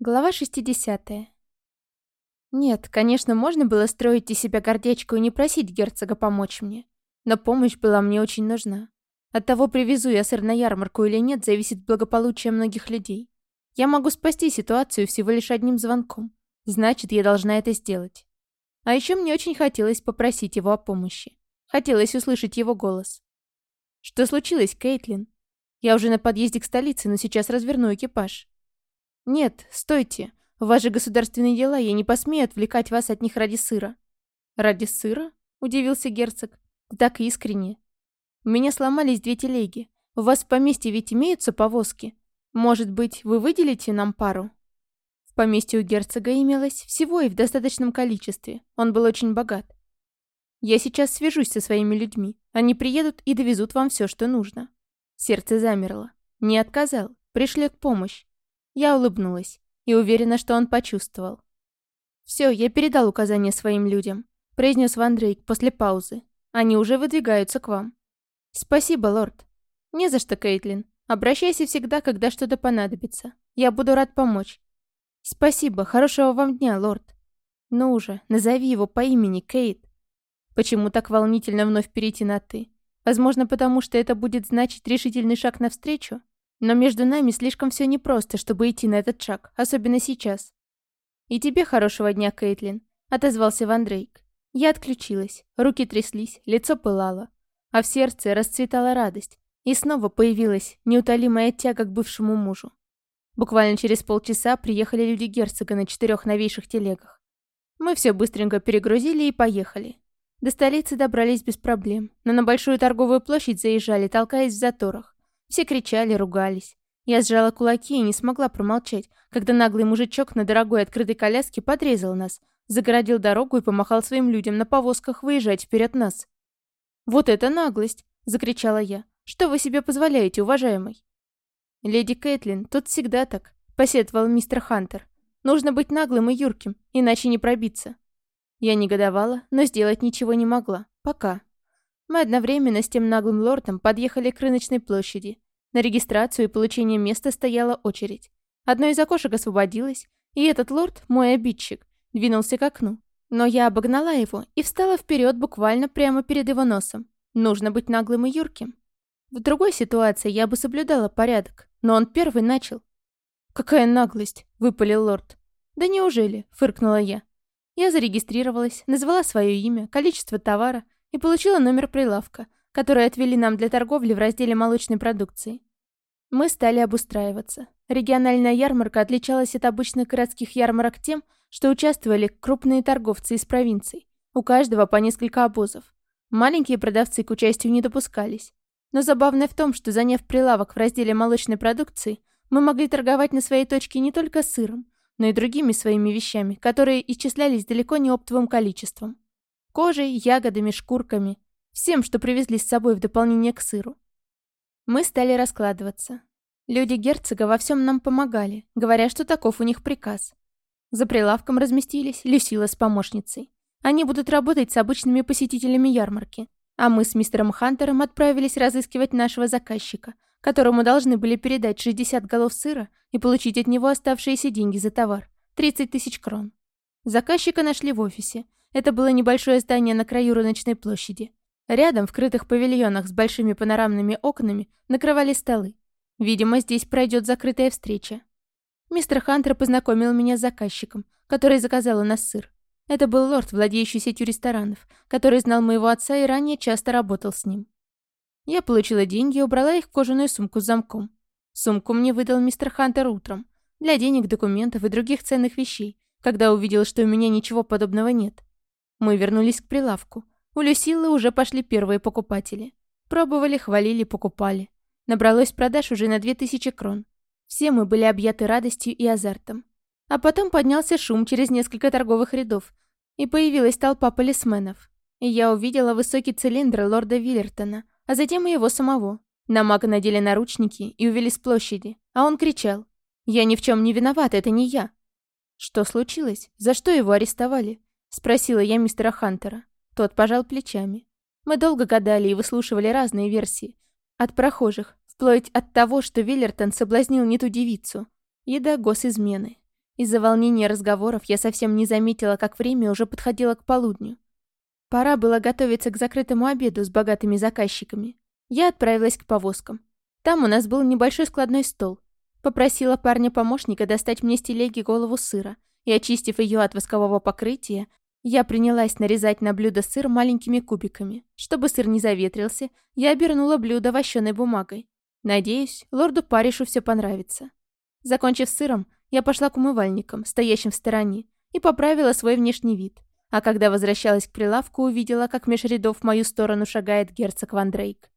Глава 60. Нет, конечно, можно было строить из себя гордечку и не просить герцога помочь мне. Но помощь была мне очень нужна. От того, привезу я сыр на ярмарку или нет, зависит благополучие многих людей. Я могу спасти ситуацию всего лишь одним звонком. Значит, я должна это сделать. А еще мне очень хотелось попросить его о помощи. Хотелось услышать его голос. «Что случилось, Кейтлин? Я уже на подъезде к столице, но сейчас разверну экипаж». «Нет, стойте. Вас же государственные дела, я не посмею отвлекать вас от них ради сыра». «Ради сыра?» – удивился герцог. «Так искренне. У меня сломались две телеги. У вас в поместье ведь имеются повозки. Может быть, вы выделите нам пару?» В поместье у герцога имелось всего и в достаточном количестве. Он был очень богат. «Я сейчас свяжусь со своими людьми. Они приедут и довезут вам все, что нужно». Сердце замерло. Не отказал. Пришлет помощь. Я улыбнулась и уверена, что он почувствовал. «Все, я передал указания своим людям», — произнес Ван Дрейк после паузы. «Они уже выдвигаются к вам». «Спасибо, лорд». «Не за что, Кейтлин. Обращайся всегда, когда что-то понадобится. Я буду рад помочь». «Спасибо. Хорошего вам дня, лорд». «Ну уже, назови его по имени, Кейт». Почему так волнительно вновь перейти на «ты»? Возможно, потому что это будет значить решительный шаг навстречу? Но между нами слишком все непросто, чтобы идти на этот шаг, особенно сейчас. «И тебе хорошего дня, Кейтлин», — отозвался Ван Дрейк. Я отключилась, руки тряслись, лицо пылало, а в сердце расцветала радость, и снова появилась неутолимая тяга к бывшему мужу. Буквально через полчаса приехали люди герцога на четырех новейших телегах. Мы все быстренько перегрузили и поехали. До столицы добрались без проблем, но на большую торговую площадь заезжали, толкаясь в заторах. Все кричали, ругались. Я сжала кулаки и не смогла промолчать, когда наглый мужичок на дорогой открытой коляске подрезал нас, загородил дорогу и помахал своим людям на повозках выезжать вперед нас. «Вот это наглость!» — закричала я. «Что вы себе позволяете, уважаемый?» «Леди Кэтлин, тут всегда так», — посетовал мистер Хантер. «Нужно быть наглым и юрким, иначе не пробиться». Я негодовала, но сделать ничего не могла. Пока. Мы одновременно с тем наглым лордом подъехали к рыночной площади. На регистрацию и получение места стояла очередь. Одно из окошек освободилось, и этот лорд, мой обидчик, двинулся к окну. Но я обогнала его и встала вперед буквально прямо перед его носом. Нужно быть наглым и юрким. В другой ситуации я бы соблюдала порядок, но он первый начал. «Какая наглость!» — выпалил лорд. «Да неужели?» — фыркнула я. Я зарегистрировалась, назвала свое имя, количество товара — и получила номер прилавка, который отвели нам для торговли в разделе молочной продукции. Мы стали обустраиваться. Региональная ярмарка отличалась от обычных городских ярмарок тем, что участвовали крупные торговцы из провинций. У каждого по несколько обозов. Маленькие продавцы к участию не допускались. Но забавное в том, что заняв прилавок в разделе молочной продукции, мы могли торговать на своей точке не только сыром, но и другими своими вещами, которые исчислялись далеко не оптовым количеством. Кожей, ягодами, шкурками. Всем, что привезли с собой в дополнение к сыру. Мы стали раскладываться. Люди герцога во всем нам помогали, говоря, что таков у них приказ. За прилавком разместились Люсила с помощницей. Они будут работать с обычными посетителями ярмарки. А мы с мистером Хантером отправились разыскивать нашего заказчика, которому должны были передать 60 голов сыра и получить от него оставшиеся деньги за товар – 30 тысяч крон. Заказчика нашли в офисе, это было небольшое здание на краю рыночной площади. Рядом, в крытых павильонах с большими панорамными окнами, накрывали столы. Видимо, здесь пройдет закрытая встреча. Мистер Хантер познакомил меня с заказчиком, который заказал у нас сыр. Это был лорд, владеющий сетью ресторанов, который знал моего отца и ранее часто работал с ним. Я получила деньги и убрала их в кожаную сумку с замком. Сумку мне выдал мистер Хантер утром. Для денег, документов и других ценных вещей, когда увидел, что у меня ничего подобного нет. Мы вернулись к прилавку. У Люсилы уже пошли первые покупатели. Пробовали, хвалили, покупали. Набралось продаж уже на 2000 крон. Все мы были объяты радостью и азартом. А потом поднялся шум через несколько торговых рядов, и появилась толпа полисменов. И я увидела высокий цилиндр лорда Виллертона, а затем и его самого. На мага надели наручники и увели с площади, а он кричал. «Я ни в чем не виноват, это не я». Что случилось? За что его арестовали? Спросила я мистера Хантера. Тот пожал плечами. Мы долго гадали и выслушивали разные версии. От прохожих, вплоть от того, что Виллертон соблазнил не ту девицу, и до госизмены. Из-за волнения разговоров я совсем не заметила, как время уже подходило к полудню. Пора было готовиться к закрытому обеду с богатыми заказчиками. Я отправилась к повозкам. Там у нас был небольшой складной стол. Попросила парня-помощника достать мне с телеги голову сыра, и, очистив ее от воскового покрытия, я принялась нарезать на блюдо сыр маленькими кубиками. Чтобы сыр не заветрился, я обернула блюдо вощеной бумагой. Надеюсь, лорду Паришу все понравится. Закончив сыром, я пошла к умывальникам, стоящим в стороне, и поправила свой внешний вид. А когда возвращалась к прилавку, увидела, как меж рядов в мою сторону шагает герцог Ван Дрейк.